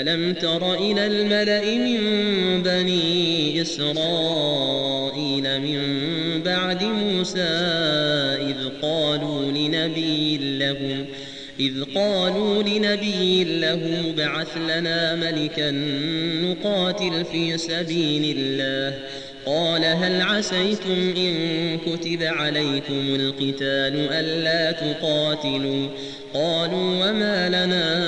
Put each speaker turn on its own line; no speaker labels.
ألم تر إلى الملأ من بني إسرائيل من بعد موسى إذ قالوا لنبي لهم إذ قالوا لنبي له بعث لنا ملكا نقاتل في سبيل الله قال هل عسيتم إن كتب عليكم القتال ألا تقاتلوا قالوا وما لنا